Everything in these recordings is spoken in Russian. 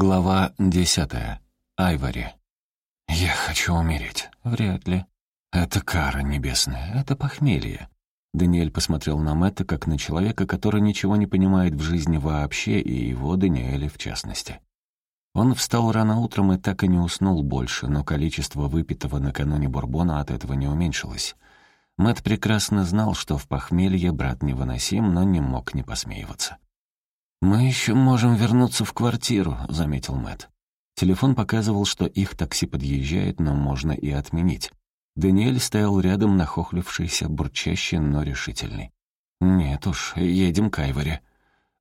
Глава десятая. Айвори. «Я хочу умереть». «Вряд ли». «Это кара небесная, это похмелье». Даниэль посмотрел на Мэтта как на человека, который ничего не понимает в жизни вообще, и его Даниэля в частности. Он встал рано утром и так и не уснул больше, но количество выпитого накануне бурбона от этого не уменьшилось. Мэтт прекрасно знал, что в похмелье брат невыносим, но не мог не посмеиваться. «Мы еще можем вернуться в квартиру», — заметил Мэтт. Телефон показывал, что их такси подъезжает, но можно и отменить. Даниэль стоял рядом, нахохлившийся, бурчащий, но решительный. «Нет уж, едем к Айворе».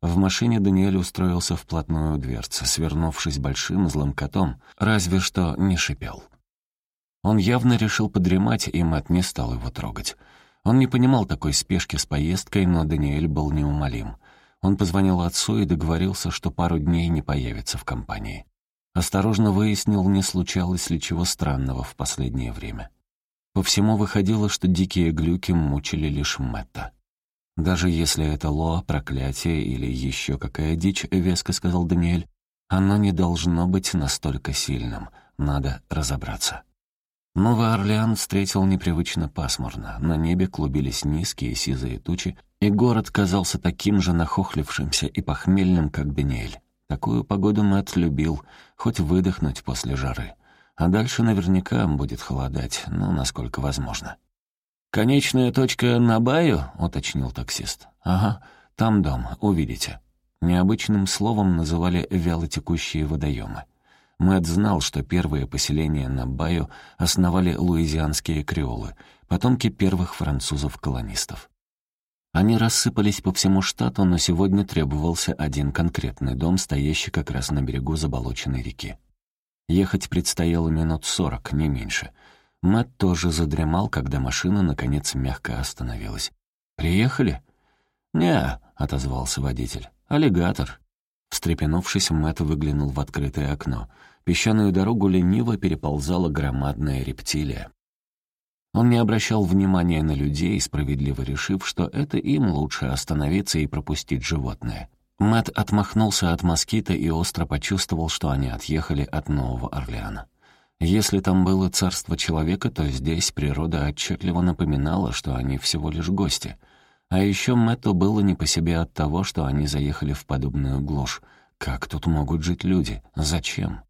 В машине Даниэль устроился вплотную у дверцы, свернувшись большим злым котом, разве что не шипел. Он явно решил подремать, и Мэтт не стал его трогать. Он не понимал такой спешки с поездкой, но Даниэль был неумолим. Он позвонил отцу и договорился, что пару дней не появится в компании. Осторожно выяснил, не случалось ли чего странного в последнее время. По всему выходило, что дикие глюки мучили лишь Мэтта. «Даже если это лоа, проклятие или еще какая дичь», — веско сказал Даниэль, «оно не должно быть настолько сильным. Надо разобраться». Новый Орлеан встретил непривычно пасмурно. На небе клубились низкие сизые тучи, и город казался таким же нахохлившимся и похмельным, как Даниэль. Такую погоду Мэтт любил, хоть выдохнуть после жары. А дальше наверняка будет холодать, ну, насколько возможно. «Конечная точка на Баю?» — уточнил таксист. «Ага, там дом, увидите». Необычным словом называли вялотекущие водоемы. Мэтт знал, что первые поселения на Баю основали луизианские креолы, потомки первых французов-колонистов. Они рассыпались по всему штату, но сегодня требовался один конкретный дом, стоящий как раз на берегу заболоченной реки. Ехать предстояло минут сорок, не меньше. Мэтт тоже задремал, когда машина, наконец, мягко остановилась. «Приехали?» «Не», — отозвался водитель. «Аллигатор». Встрепенувшись, Мэтт выглянул в открытое окно. Песчаную дорогу лениво переползала громадная рептилия. Он не обращал внимания на людей, справедливо решив, что это им лучше остановиться и пропустить животное. Мэт отмахнулся от москита и остро почувствовал, что они отъехали от Нового Орлеана. Если там было царство человека, то здесь природа отчетливо напоминала, что они всего лишь гости — а еще Мэтту было не по себе от того, что они заехали в подобную глушь. Как тут могут жить люди? Зачем?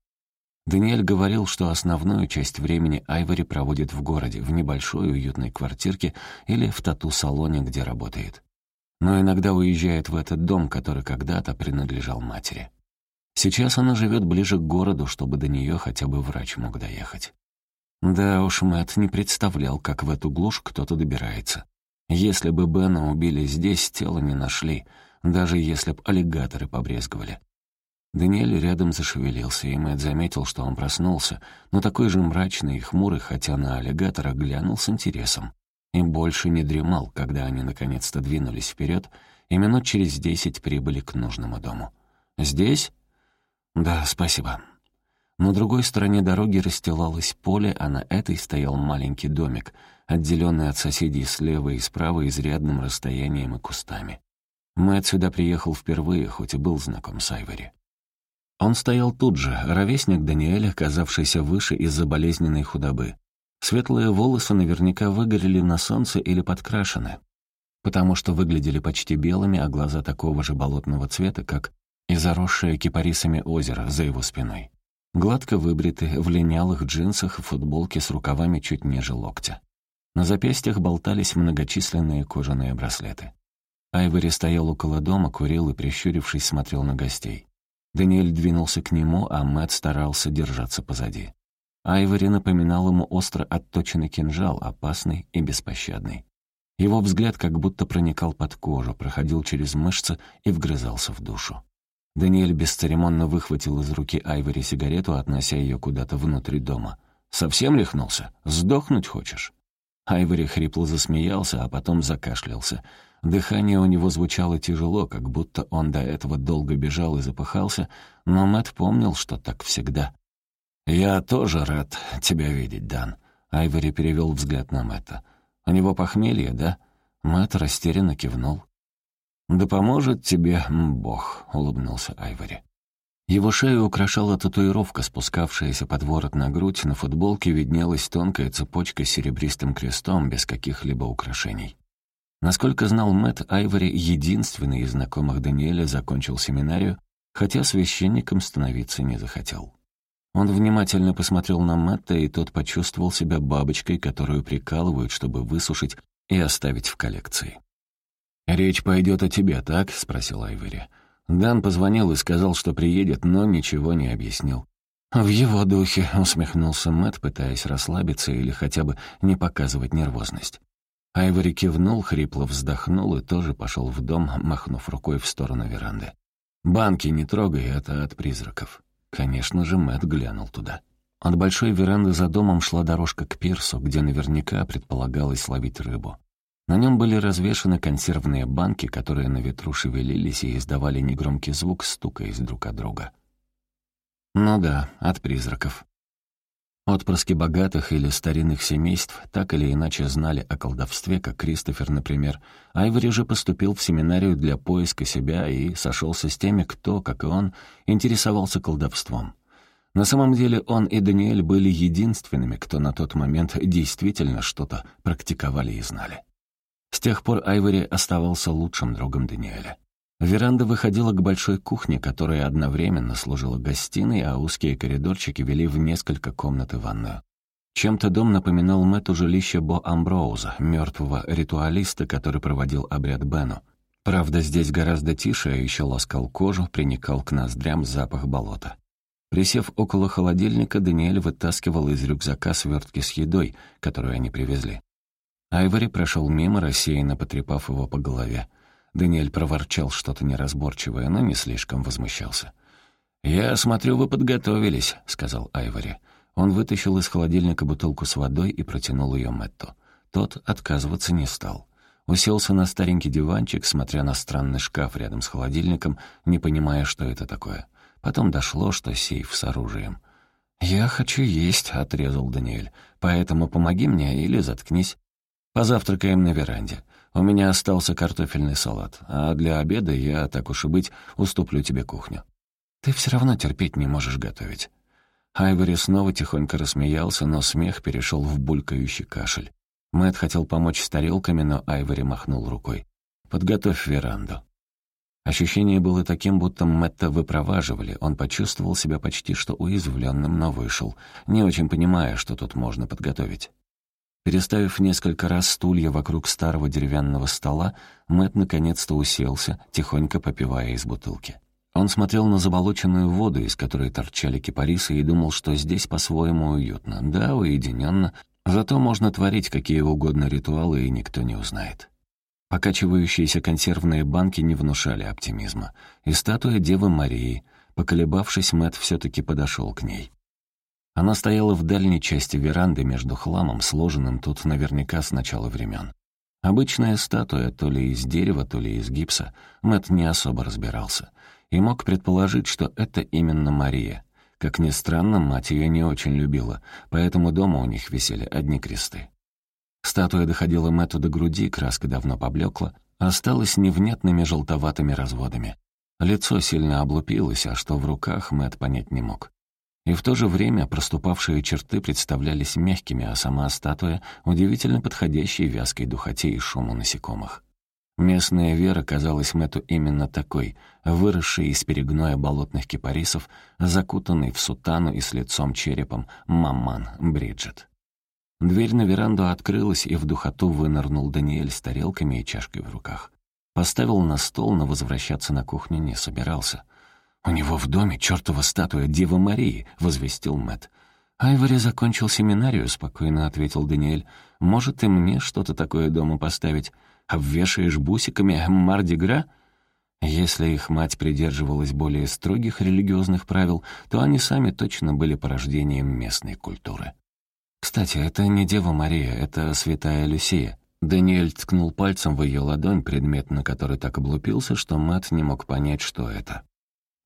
Даниэль говорил, что основную часть времени Айвори проводит в городе, в небольшой уютной квартирке или в тату-салоне, где работает. Но иногда уезжает в этот дом, который когда-то принадлежал матери. Сейчас она живет ближе к городу, чтобы до нее хотя бы врач мог доехать. Да уж, Мэтт не представлял, как в эту глушь кто-то добирается. Если бы Бена убили здесь, тело не нашли, даже если б аллигаторы побрезговали. Даниэль рядом зашевелился, и Мэтт заметил, что он проснулся, но такой же мрачный и хмурый, хотя на аллигатора глянул с интересом. И больше не дремал, когда они наконец-то двинулись вперед, и минут через десять прибыли к нужному дому. «Здесь?» «Да, спасибо». На другой стороне дороги расстилалось поле, а на этой стоял маленький домик — отделенный от соседей слева и справа изрядным расстоянием и кустами. Мэтт сюда приехал впервые, хоть и был знаком с Айвори. Он стоял тут же, ровесник Даниэля, казавшийся выше из-за болезненной худобы. Светлые волосы наверняка выгорели на солнце или подкрашены, потому что выглядели почти белыми, а глаза такого же болотного цвета, как и заросшее кипарисами озеро за его спиной. Гладко выбриты, в линялых джинсах и футболке с рукавами чуть ниже локтя. На запястьях болтались многочисленные кожаные браслеты. Айвори стоял около дома, курил и, прищурившись, смотрел на гостей. Даниэль двинулся к нему, а Мэтт старался держаться позади. Айвори напоминал ему остро отточенный кинжал, опасный и беспощадный. Его взгляд как будто проникал под кожу, проходил через мышцы и вгрызался в душу. Даниэль бесцеремонно выхватил из руки Айвори сигарету, относя ее куда-то внутрь дома. «Совсем рехнулся? Сдохнуть хочешь?» Айвори хрипло засмеялся, а потом закашлялся. Дыхание у него звучало тяжело, как будто он до этого долго бежал и запыхался, но Мэтт помнил, что так всегда. «Я тоже рад тебя видеть, Дан», — Айвори перевел взгляд на Мэтта. «У него похмелье, да?» Мэтт растерянно кивнул. «Да поможет тебе Бог», — улыбнулся Айвори. Его шею украшала татуировка, спускавшаяся под ворот на грудь, на футболке виднелась тонкая цепочка с серебристым крестом без каких-либо украшений. Насколько знал Мэтт, Айвори, единственный из знакомых Даниэля, закончил семинарию, хотя священником становиться не захотел. Он внимательно посмотрел на Мэтта, и тот почувствовал себя бабочкой, которую прикалывают, чтобы высушить и оставить в коллекции. «Речь пойдет о тебе, так?» — спросил Айвори. Дан позвонил и сказал, что приедет, но ничего не объяснил. «В его духе», — усмехнулся Мэтт, пытаясь расслабиться или хотя бы не показывать нервозность. Айвори кивнул, хрипло вздохнул и тоже пошел в дом, махнув рукой в сторону веранды. «Банки не трогай, это от призраков». Конечно же, Мэтт глянул туда. От большой веранды за домом шла дорожка к пирсу, где наверняка предполагалось ловить рыбу. На нем были развешаны консервные банки, которые на ветру шевелились и издавали негромкий звук, стукаясь друг от друга. Ну да, от призраков. Отпрыски богатых или старинных семейств так или иначе знали о колдовстве, как Кристофер, например. Айвори же поступил в семинарию для поиска себя и сошелся с теми, кто, как и он, интересовался колдовством. На самом деле он и Даниэль были единственными, кто на тот момент действительно что-то практиковали и знали. Тех пор Айвори оставался лучшим другом Даниэля. Веранда выходила к большой кухне, которая одновременно служила гостиной, а узкие коридорчики вели в несколько комнат и ванную. Чем-то дом напоминал Мэтту жилище Бо Амброуза, мертвого ритуалиста, который проводил обряд Бену. Правда, здесь гораздо тише, а еще ласкал кожу, приникал к ноздрям запах болота. Присев около холодильника, Даниэль вытаскивал из рюкзака свертки с едой, которую они привезли. Айвори прошел мимо, рассеянно потрепав его по голове. Даниэль проворчал что-то неразборчивое, но не слишком возмущался. «Я смотрю, вы подготовились», — сказал Айвори. Он вытащил из холодильника бутылку с водой и протянул ее Мэтту. Тот отказываться не стал. Уселся на старенький диванчик, смотря на странный шкаф рядом с холодильником, не понимая, что это такое. Потом дошло, что сейф с оружием. «Я хочу есть», — отрезал Даниэль. «Поэтому помоги мне или заткнись». Позавтракаем на веранде. У меня остался картофельный салат, а для обеда я, так уж и быть, уступлю тебе кухню. Ты все равно терпеть не можешь готовить». Айвори снова тихонько рассмеялся, но смех перешел в булькающий кашель. Мэтт хотел помочь с тарелками, но Айвори махнул рукой. «Подготовь веранду». Ощущение было таким, будто Мэтта выпроваживали. Он почувствовал себя почти что уязвленным, но вышел, не очень понимая, что тут можно подготовить. Переставив несколько раз стулья вокруг старого деревянного стола, Мэт наконец-то уселся, тихонько попивая из бутылки. Он смотрел на заболоченную воду, из которой торчали кипарисы, и думал, что здесь по-своему уютно. Да, уединенно, зато можно творить какие угодно ритуалы, и никто не узнает. Покачивающиеся консервные банки не внушали оптимизма. И статуя Девы Марии. Поколебавшись, Мэт все-таки подошел к ней. Она стояла в дальней части веранды между хламом, сложенным тут наверняка с начала времен. Обычная статуя, то ли из дерева, то ли из гипса, Мэт не особо разбирался. И мог предположить, что это именно Мария. Как ни странно, мать ее не очень любила, поэтому дома у них висели одни кресты. Статуя доходила Мэтту до груди, краска давно поблекла, осталась невнятными желтоватыми разводами. Лицо сильно облупилось, а что в руках, Мэт понять не мог. И в то же время проступавшие черты представлялись мягкими, а сама статуя — удивительно подходящей вязкой духоте и шуму насекомых. Местная вера казалась Мэту именно такой, выросшей из перегноя болотных кипарисов, закутанной в сутану и с лицом черепом маман Бриджит. Дверь на веранду открылась, и в духоту вынырнул Даниэль с тарелками и чашкой в руках. Поставил на стол, но возвращаться на кухню не собирался — «У него в доме чертова статуя Девы Марии», — возвестил Мэт. «Айвори закончил семинарию», — спокойно ответил Даниэль. «Может, и мне что-то такое дома поставить? Обвешаешь бусиками Мардигра?» Если их мать придерживалась более строгих религиозных правил, то они сами точно были порождением местной культуры. «Кстати, это не Дева Мария, это Святая Люсия». Даниэль ткнул пальцем в ее ладонь, предмет на который так облупился, что Мэт не мог понять, что это.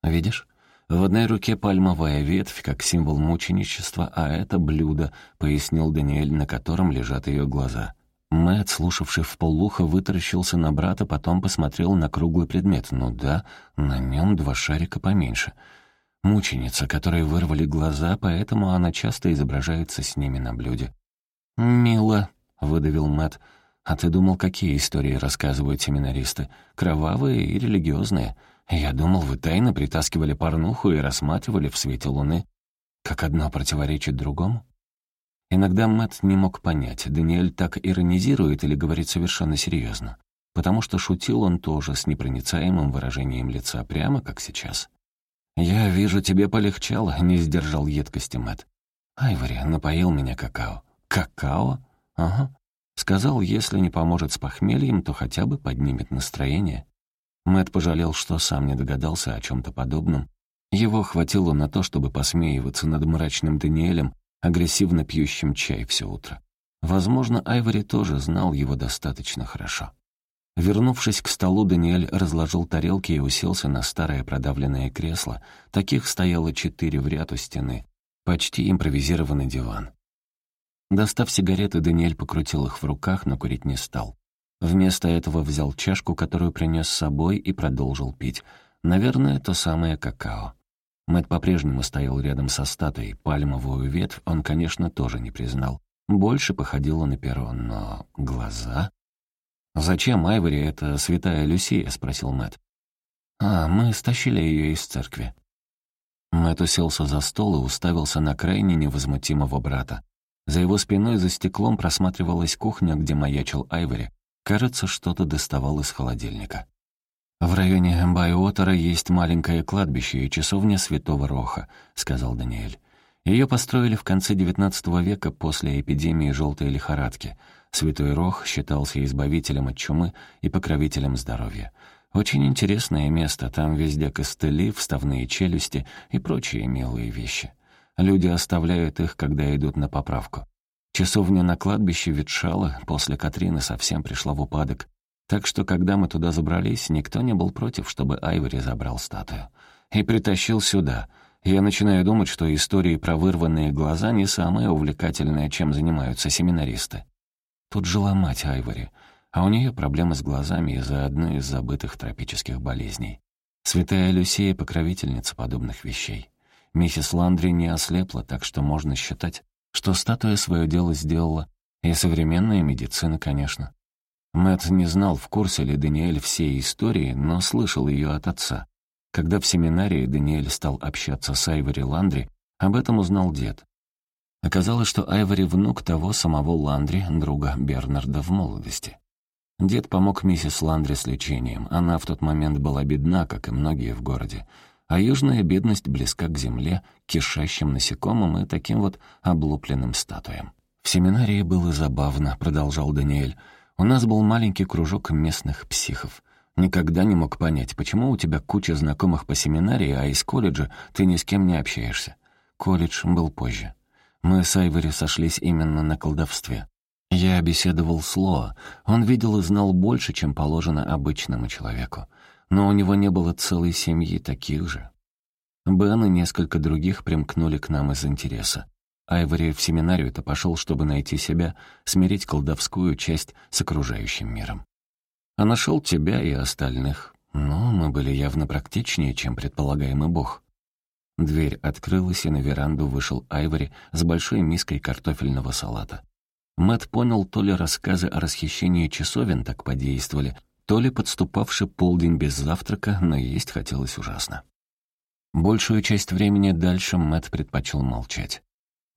«Видишь? В одной руке пальмовая ветвь, как символ мученичества, а это блюдо», — пояснил Даниэль, на котором лежат ее глаза. Мэтт, слушавший в полуха, вытаращился на брата, потом посмотрел на круглый предмет. Ну да, на нем два шарика поменьше. Мученица, которой вырвали глаза, поэтому она часто изображается с ними на блюде. «Мило», — выдавил Мэт. «А ты думал, какие истории рассказывают семинаристы? Кровавые и религиозные. Я думал, вы тайно притаскивали порнуху и рассматривали в свете луны. Как одно противоречит другому?» Иногда Мэт не мог понять, Даниэль так иронизирует или говорит совершенно серьезно, потому что шутил он тоже с непроницаемым выражением лица, прямо как сейчас. «Я вижу, тебе полегчало», — не сдержал едкости Мэт. «Айвори напоил меня какао». «Какао?» «Ага». Сказал, если не поможет с похмельем, то хотя бы поднимет настроение. Мэт пожалел, что сам не догадался о чем то подобном. Его хватило на то, чтобы посмеиваться над мрачным Даниэлем, агрессивно пьющим чай все утро. Возможно, Айвори тоже знал его достаточно хорошо. Вернувшись к столу, Даниэль разложил тарелки и уселся на старое продавленное кресло. Таких стояло четыре в ряд у стены. Почти импровизированный диван. Достав сигареты, Даниэль покрутил их в руках, но курить не стал. Вместо этого взял чашку, которую принес с собой, и продолжил пить. Наверное, то самое какао. Мэтт по-прежнему стоял рядом со статуей. Пальмовую ветвь он, конечно, тоже не признал. Больше походило на перо, но глаза... «Зачем Айвори это святая Люсия?» — спросил Мэтт. «А, мы стащили ее из церкви». Мэтт уселся за стол и уставился на крайне невозмутимого брата. За его спиной за стеклом просматривалась кухня, где маячил Айвори. Кажется, что-то доставал из холодильника. «В районе Байотера есть маленькое кладбище и часовня Святого Роха», — сказал Даниэль. Ее построили в конце XIX века после эпидемии желтой лихорадки. Святой Рох считался избавителем от чумы и покровителем здоровья. Очень интересное место, там везде костыли, вставные челюсти и прочие милые вещи. Люди оставляют их, когда идут на поправку. Часовня на кладбище ветшала, после Катрины совсем пришла в упадок. Так что, когда мы туда забрались, никто не был против, чтобы Айвори забрал статую. И притащил сюда. Я начинаю думать, что истории про вырванные глаза не самое увлекательное, чем занимаются семинаристы. Тут жила мать Айвори, а у нее проблемы с глазами из-за одной из забытых тропических болезней. Святая Люсия — покровительница подобных вещей. Миссис Ландри не ослепла, так что можно считать, что статуя свое дело сделала, и современная медицина, конечно. Мэтт не знал, в курсе ли Даниэль всей истории, но слышал ее от отца. Когда в семинарии Даниэль стал общаться с Айвори Ландри, об этом узнал дед. Оказалось, что Айвори — внук того самого Ландри, друга Бернарда в молодости. Дед помог миссис Ландри с лечением. Она в тот момент была бедна, как и многие в городе. А южная бедность близка к земле, кишащим насекомым и таким вот облупленным статуям. «В семинарии было забавно», — продолжал Даниэль. «У нас был маленький кружок местных психов. Никогда не мог понять, почему у тебя куча знакомых по семинарии, а из колледжа ты ни с кем не общаешься. Колледж был позже. Мы с Айвори сошлись именно на колдовстве. Я беседовал с Лоа. Он видел и знал больше, чем положено обычному человеку. Но у него не было целой семьи таких же. Бен и несколько других примкнули к нам из интереса. Айвори в семинарию-то пошел, чтобы найти себя, смирить колдовскую часть с окружающим миром. А нашел тебя и остальных. Но мы были явно практичнее, чем предполагаемый бог. Дверь открылась, и на веранду вышел Айвори с большой миской картофельного салата. Мэт понял, то ли рассказы о расхищении часовен так подействовали, то ли подступавший полдень без завтрака, но есть хотелось ужасно. Большую часть времени дальше Мэт предпочел молчать.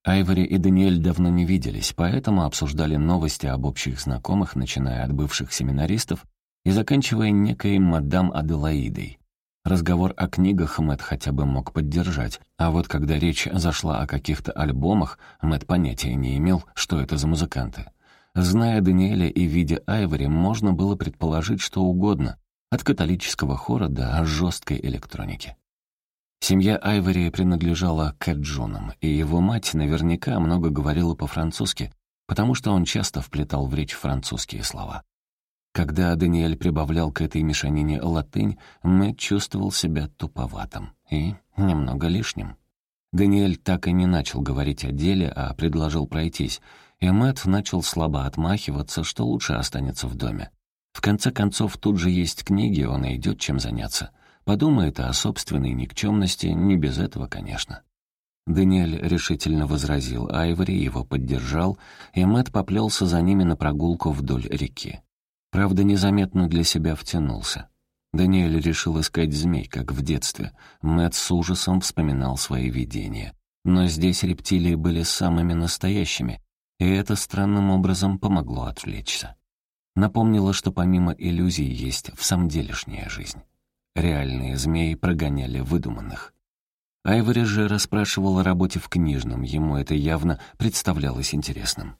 Айвори и Даниэль давно не виделись, поэтому обсуждали новости об общих знакомых, начиная от бывших семинаристов и заканчивая некой мадам Аделаидой. Разговор о книгах Мэт хотя бы мог поддержать, а вот когда речь зашла о каких-то альбомах, Мэт понятия не имел, что это за музыканты. Зная Даниэля и видя Айвори, можно было предположить что угодно, от католического хора до жесткой электроники. Семья Айвори принадлежала к Джунам, и его мать наверняка много говорила по-французски, потому что он часто вплетал в речь французские слова. Когда Даниэль прибавлял к этой мешанине латынь, Мэтт чувствовал себя туповатым и немного лишним. Даниэль так и не начал говорить о деле, а предложил пройтись, и Мэтт начал слабо отмахиваться, что лучше останется в доме. В конце концов, тут же есть книги, он найдет чем заняться. Подумает о собственной никчемности, не без этого, конечно. Даниэль решительно возразил Айвори, его поддержал, и Мэтт поплелся за ними на прогулку вдоль реки. Правда, незаметно для себя втянулся. Даниэль решил искать змей, как в детстве. Мэтт с ужасом вспоминал свои видения. Но здесь рептилии были самыми настоящими, и это странным образом помогло отвлечься. Напомнило, что помимо иллюзий есть в самом делешняя жизнь. Реальные змеи прогоняли выдуманных. Айвори же расспрашивал о работе в книжном, ему это явно представлялось интересным.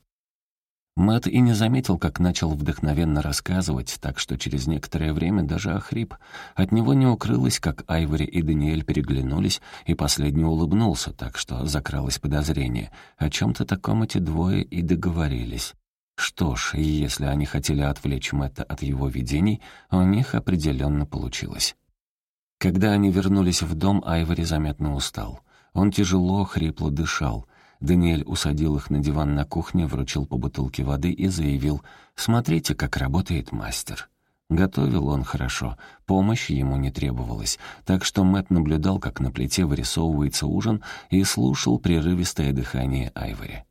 Мэт и не заметил, как начал вдохновенно рассказывать, так что через некоторое время даже охрип. От него не укрылось, как Айвори и Даниэль переглянулись, и последний улыбнулся, так что закралось подозрение. О чем-то таком эти двое и договорились. Что ж, если они хотели отвлечь Мэтта от его видений, у них определенно получилось. Когда они вернулись в дом, Айвори заметно устал. Он тяжело, хрипло дышал. Даниэль усадил их на диван на кухне, вручил по бутылке воды и заявил «Смотрите, как работает мастер». Готовил он хорошо, помощи ему не требовалось, так что Мэт наблюдал, как на плите вырисовывается ужин, и слушал прерывистое дыхание Айвори.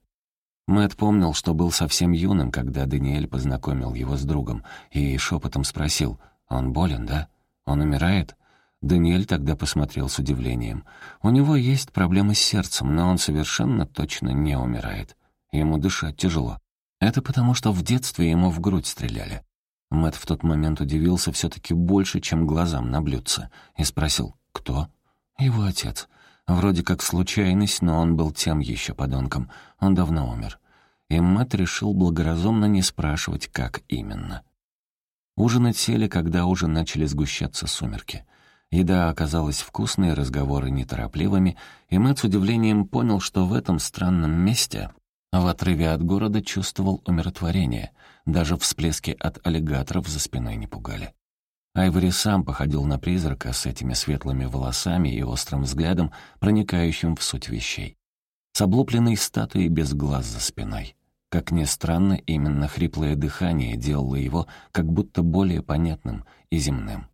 Мэт помнил, что был совсем юным, когда Даниэль познакомил его с другом, и шепотом спросил «Он болен, да? Он умирает?» Даниэль тогда посмотрел с удивлением. У него есть проблемы с сердцем, но он совершенно точно не умирает. Ему дышать тяжело. Это потому, что в детстве ему в грудь стреляли. Мэт в тот момент удивился все таки больше, чем глазам на блюдце, и спросил «Кто?» «Его отец. Вроде как случайность, но он был тем еще подонком. Он давно умер». И Мэт решил благоразумно не спрашивать, как именно. Ужинать сели, когда уже начали сгущаться сумерки. Еда оказалась вкусной, разговоры неторопливыми, и Мэтт с удивлением понял, что в этом странном месте, в отрыве от города, чувствовал умиротворение. Даже всплески от аллигаторов за спиной не пугали. Айвори сам походил на призрака с этими светлыми волосами и острым взглядом, проникающим в суть вещей. С облупленной статуей без глаз за спиной. Как ни странно, именно хриплое дыхание делало его как будто более понятным и земным.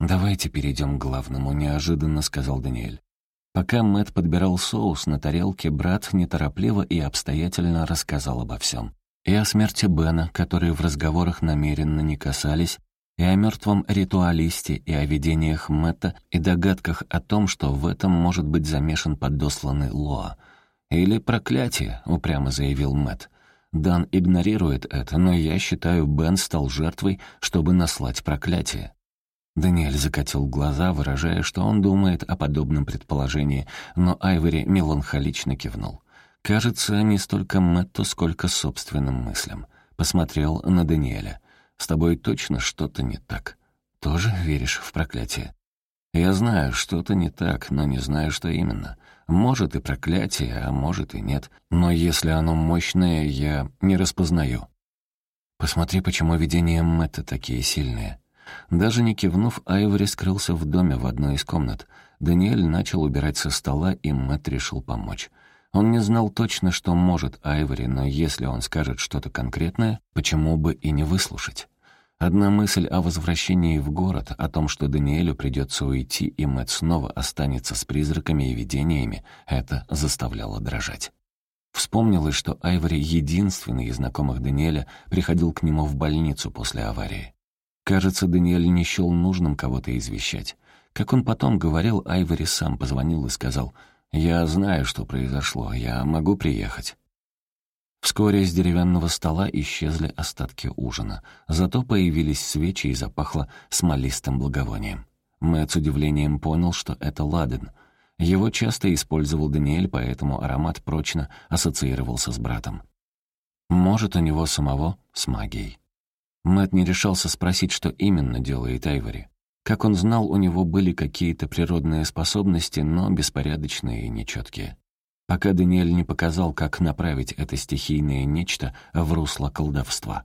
«Давайте перейдем к главному», — неожиданно сказал Даниэль. Пока Мэт подбирал соус на тарелке, брат неторопливо и обстоятельно рассказал обо всем. И о смерти Бена, которые в разговорах намеренно не касались, и о мертвом ритуалисте, и о видениях Мэтта, и догадках о том, что в этом может быть замешан подосланный Лоа. «Или проклятие», — упрямо заявил Мэт. «Дан игнорирует это, но я считаю, Бен стал жертвой, чтобы наслать проклятие». Даниэль закатил глаза, выражая, что он думает о подобном предположении, но Айвори меланхолично кивнул. Кажется, не столько Мэтту, сколько собственным мыслям. Посмотрел на Даниэля. «С тобой точно что-то не так. Тоже веришь в проклятие?» «Я знаю, что-то не так, но не знаю, что именно. Может и проклятие, а может и нет. Но если оно мощное, я не распознаю». «Посмотри, почему видения Мэтта такие сильные». Даже не кивнув, Айвори скрылся в доме в одной из комнат. Даниэль начал убирать со стола, и Мэтт решил помочь. Он не знал точно, что может Айвори, но если он скажет что-то конкретное, почему бы и не выслушать? Одна мысль о возвращении в город, о том, что Даниэлю придется уйти, и Мэтт снова останется с призраками и видениями, это заставляло дрожать. Вспомнилось, что Айвори, единственный из знакомых Даниэля, приходил к нему в больницу после аварии. Кажется, Даниэль не счел нужным кого-то извещать. Как он потом говорил, Айвори сам позвонил и сказал, «Я знаю, что произошло, я могу приехать». Вскоре с деревянного стола исчезли остатки ужина, зато появились свечи и запахло смолистым благовонием. Мэтт с удивлением понял, что это ладен. Его часто использовал Даниэль, поэтому аромат прочно ассоциировался с братом. Может, у него самого с магией. Мэт не решался спросить, что именно делает Айвори. Как он знал, у него были какие-то природные способности, но беспорядочные и нечеткие. Пока Даниэль не показал, как направить это стихийное нечто в русло колдовства.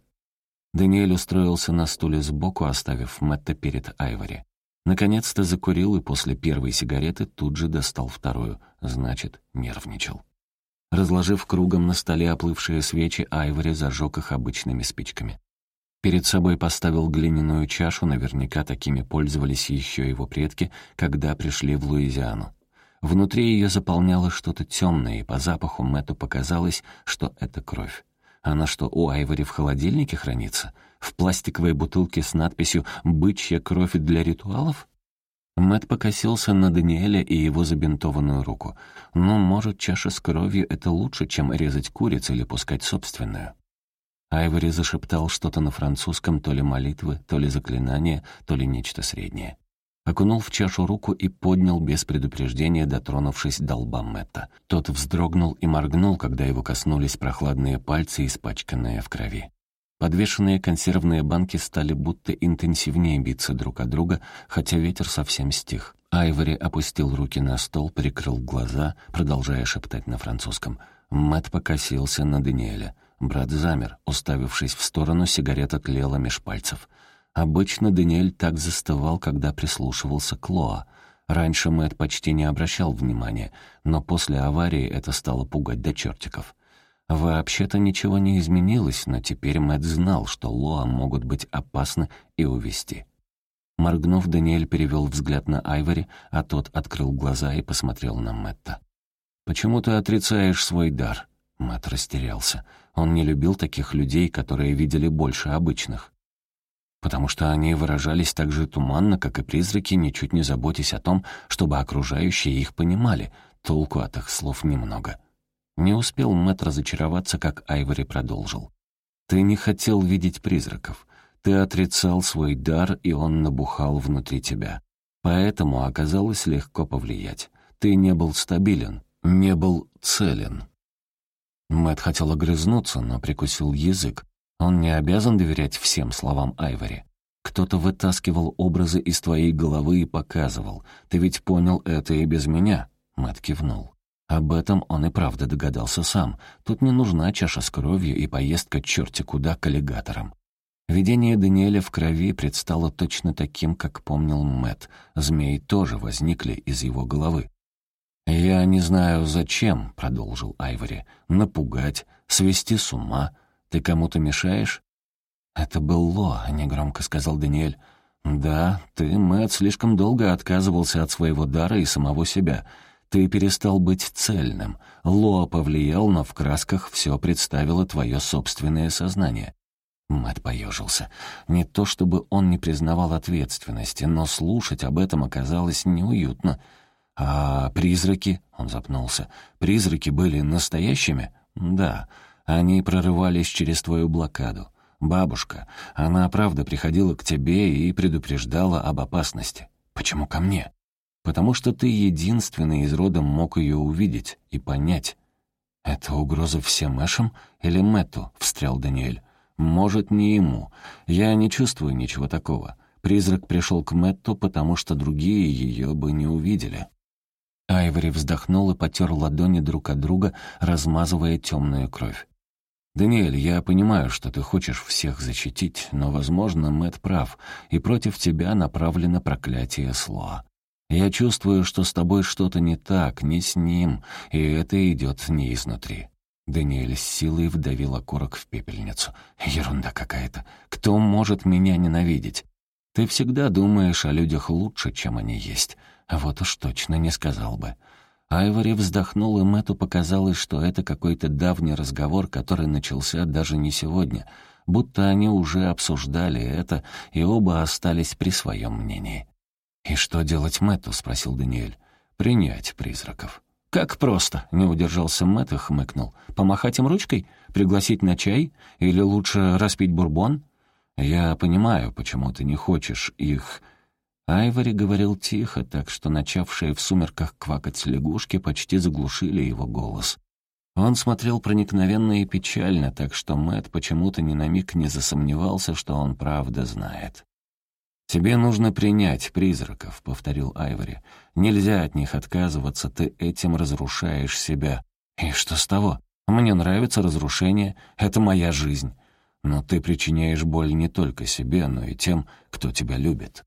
Даниэль устроился на стуле сбоку, оставив Мэтта перед Айвори. Наконец-то закурил и после первой сигареты тут же достал вторую, значит, нервничал. Разложив кругом на столе оплывшие свечи, Айвори зажег их обычными спичками. Перед собой поставил глиняную чашу, наверняка такими пользовались еще его предки, когда пришли в Луизиану. Внутри ее заполняло что-то темное, и по запаху Мэтту показалось, что это кровь. Она что, у Айвори в холодильнике хранится? В пластиковой бутылке с надписью «Бычья кровь для ритуалов»? Мэт покосился на Даниэля и его забинтованную руку. Ну, может, чаша с кровью — это лучше, чем резать куриц или пускать собственную. Айвори зашептал что-то на французском, то ли молитвы, то ли заклинание, то ли нечто среднее. Окунул в чашу руку и поднял без предупреждения, дотронувшись до лба Мэтта. Тот вздрогнул и моргнул, когда его коснулись прохладные пальцы, испачканные в крови. Подвешенные консервные банки стали будто интенсивнее биться друг от друга, хотя ветер совсем стих. Айвори опустил руки на стол, прикрыл глаза, продолжая шептать на французском. Мэт покосился на Даниэля. Брат замер, уставившись в сторону, сигарета тлела меж пальцев. Обычно Даниэль так застывал, когда прислушивался к Лоа. Раньше Мэт почти не обращал внимания, но после аварии это стало пугать до чертиков. Вообще-то ничего не изменилось, но теперь Мэтт знал, что Лоа могут быть опасны и увести. Моргнув, Даниэль перевел взгляд на Айвори, а тот открыл глаза и посмотрел на Мэтта. «Почему ты отрицаешь свой дар?» Мэтт растерялся. Он не любил таких людей, которые видели больше обычных. Потому что они выражались так же туманно, как и призраки, ничуть не заботясь о том, чтобы окружающие их понимали. Толку от их слов немного. Не успел Мэтт разочароваться, как Айвори продолжил. «Ты не хотел видеть призраков. Ты отрицал свой дар, и он набухал внутри тебя. Поэтому оказалось легко повлиять. Ты не был стабилен, не был целен». Мэтт хотел огрызнуться, но прикусил язык. Он не обязан доверять всем словам Айвори. Кто-то вытаскивал образы из твоей головы и показывал. Ты ведь понял это и без меня?» Мэтт кивнул. Об этом он и правда догадался сам. Тут не нужна чаша с кровью и поездка черти куда к аллигаторам. Видение Даниэля в крови предстало точно таким, как помнил Мэт. Змеи тоже возникли из его головы. «Я не знаю, зачем», — продолжил Айвори. «Напугать, свести с ума. Ты кому-то мешаешь?» «Это был Ло», — негромко сказал Даниэль. «Да, ты, Мэт, слишком долго отказывался от своего дара и самого себя. Ты перестал быть цельным. Лоа повлиял, но в красках все представило твое собственное сознание. Мэтт поежился. Не то чтобы он не признавал ответственности, но слушать об этом оказалось неуютно. «А призраки?» — он запнулся. «Призраки были настоящими?» «Да, они прорывались через твою блокаду. Бабушка, она правда приходила к тебе и предупреждала об опасности. Почему ко мне?» потому что ты единственный из рода мог ее увидеть и понять. «Это угроза всем Эшам или Мэтту?» — встрял Даниэль. «Может, не ему. Я не чувствую ничего такого. Призрак пришел к Мэтту, потому что другие ее бы не увидели». Айвори вздохнул и потер ладони друг от друга, размазывая темную кровь. «Даниэль, я понимаю, что ты хочешь всех защитить, но, возможно, Мэтт прав, и против тебя направлено проклятие Слоа. Я чувствую, что с тобой что-то не так, не с ним, и это идет не изнутри». Даниэль с силой вдавил окурок в пепельницу. «Ерунда какая-то. Кто может меня ненавидеть? Ты всегда думаешь о людях лучше, чем они есть. А вот уж точно не сказал бы». Айвори вздохнул, и Мэтту показалось, что это какой-то давний разговор, который начался даже не сегодня, будто они уже обсуждали это, и оба остались при своем мнении. «И что делать Мэтту?» — спросил Даниэль. «Принять призраков». «Как просто!» — не удержался Мэтт и хмыкнул. «Помахать им ручкой? Пригласить на чай? Или лучше распить бурбон?» «Я понимаю, почему ты не хочешь их...» Айвори говорил тихо, так что начавшие в сумерках квакать лягушки почти заглушили его голос. Он смотрел проникновенно и печально, так что Мэт почему-то ни на миг не засомневался, что он правда знает. «Тебе нужно принять призраков», — повторил Айвори. «Нельзя от них отказываться, ты этим разрушаешь себя». «И что с того? Мне нравится разрушение, это моя жизнь. Но ты причиняешь боль не только себе, но и тем, кто тебя любит».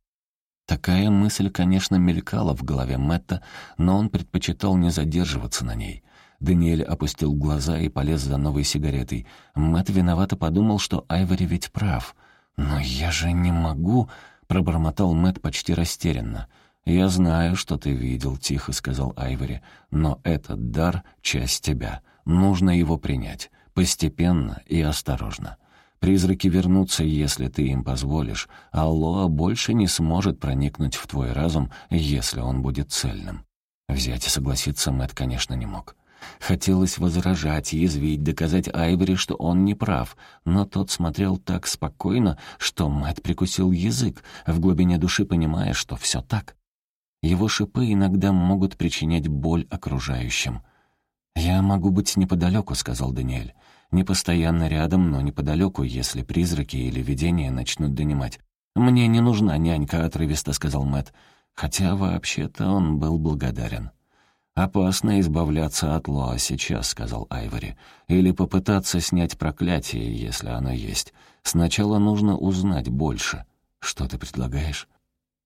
Такая мысль, конечно, мелькала в голове Мэтта, но он предпочитал не задерживаться на ней. Даниэль опустил глаза и полез за новой сигаретой. Мэтт виновато подумал, что Айвори ведь прав — «Но я же не могу», — пробормотал Мэт почти растерянно. «Я знаю, что ты видел», — тихо сказал Айвори, «но этот дар — часть тебя. Нужно его принять, постепенно и осторожно. Призраки вернутся, если ты им позволишь, а Лоа больше не сможет проникнуть в твой разум, если он будет цельным». Взять и согласиться Мэт, конечно, не мог. Хотелось возражать, язвить, доказать Айвори, что он не прав, но тот смотрел так спокойно, что Мэтт прикусил язык, в глубине души понимая, что все так. Его шипы иногда могут причинять боль окружающим. «Я могу быть неподалеку», — сказал Даниэль. «Не постоянно рядом, но неподалеку, если призраки или видения начнут донимать. «Мне не нужна нянька», — отрывисто сказал Мэтт. Хотя вообще-то он был благодарен. «Опасно избавляться от Лоа сейчас», — сказал Айвори. «Или попытаться снять проклятие, если оно есть. Сначала нужно узнать больше. Что ты предлагаешь?»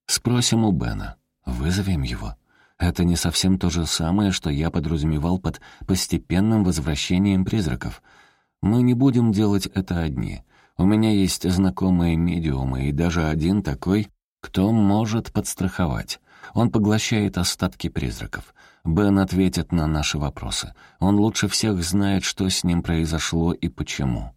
«Спросим у Бена. Вызовем его». Это не совсем то же самое, что я подразумевал под постепенным возвращением призраков. Мы не будем делать это одни. У меня есть знакомые медиумы, и даже один такой, кто может подстраховать. Он поглощает остатки призраков. Бен ответит на наши вопросы. Он лучше всех знает, что с ним произошло и почему.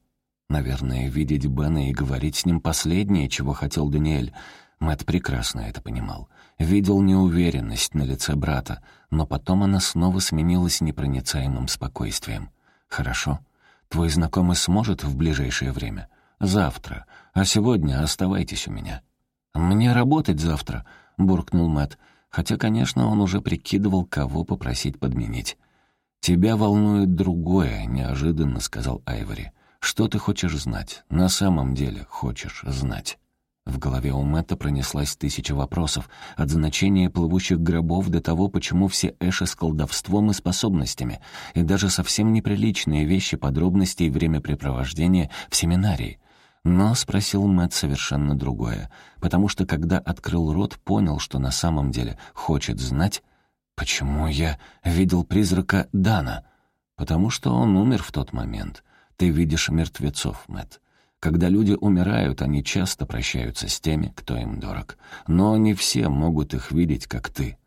Наверное, видеть Бена и говорить с ним последнее, чего хотел Даниэль. Мэтт прекрасно это понимал. Видел неуверенность на лице брата, но потом она снова сменилась непроницаемым спокойствием. «Хорошо. Твой знакомый сможет в ближайшее время? Завтра. А сегодня оставайтесь у меня». «Мне работать завтра», — буркнул Мэтт хотя, конечно, он уже прикидывал, кого попросить подменить. «Тебя волнует другое», — неожиданно сказал Айвори. «Что ты хочешь знать? На самом деле хочешь знать?» В голове у Мэтта пронеслась тысяча вопросов, от значения плывущих гробов до того, почему все Эши с колдовством и способностями, и даже совсем неприличные вещи подробностей времяпрепровождения в семинарии. Но спросил Мэтт совершенно другое, потому что, когда открыл рот, понял, что на самом деле хочет знать, почему я видел призрака Дана. Потому что он умер в тот момент. Ты видишь мертвецов, Мэтт. Когда люди умирают, они часто прощаются с теми, кто им дорог. Но не все могут их видеть, как ты.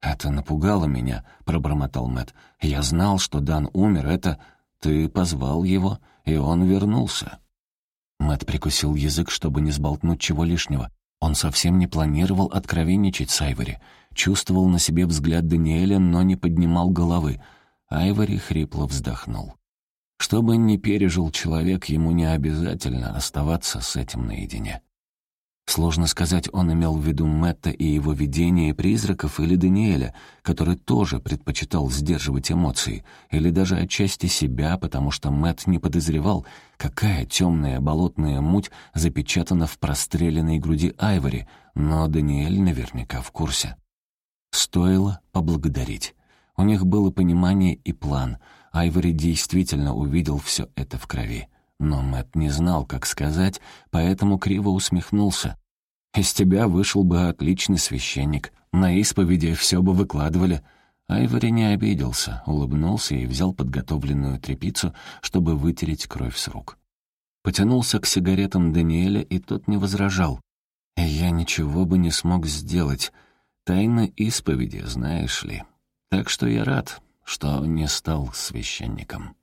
«Это напугало меня», — пробормотал Мэтт. «Я знал, что Дан умер, это... Ты позвал его, и он вернулся». Мэт прикусил язык, чтобы не сболтнуть чего лишнего. Он совсем не планировал откровенничать с Айвори. Чувствовал на себе взгляд Даниэля, но не поднимал головы. Айвори хрипло вздохнул. Что бы ни пережил человек, ему не обязательно оставаться с этим наедине. Сложно сказать, он имел в виду Мэтта и его видение призраков или Даниэля, который тоже предпочитал сдерживать эмоции, или даже отчасти себя, потому что Мэтт не подозревал, какая темная болотная муть запечатана в простреленной груди Айвори, но Даниэль наверняка в курсе. Стоило поблагодарить. У них было понимание и план. Айвори действительно увидел все это в крови. Но Мэт не знал, как сказать, поэтому криво усмехнулся. «Из тебя вышел бы отличный священник. На исповеди все бы выкладывали». Айвори не обиделся, улыбнулся и взял подготовленную тряпицу, чтобы вытереть кровь с рук. Потянулся к сигаретам Даниэля, и тот не возражал. «Я ничего бы не смог сделать. Тайна исповеди, знаешь ли. Так что я рад, что не стал священником».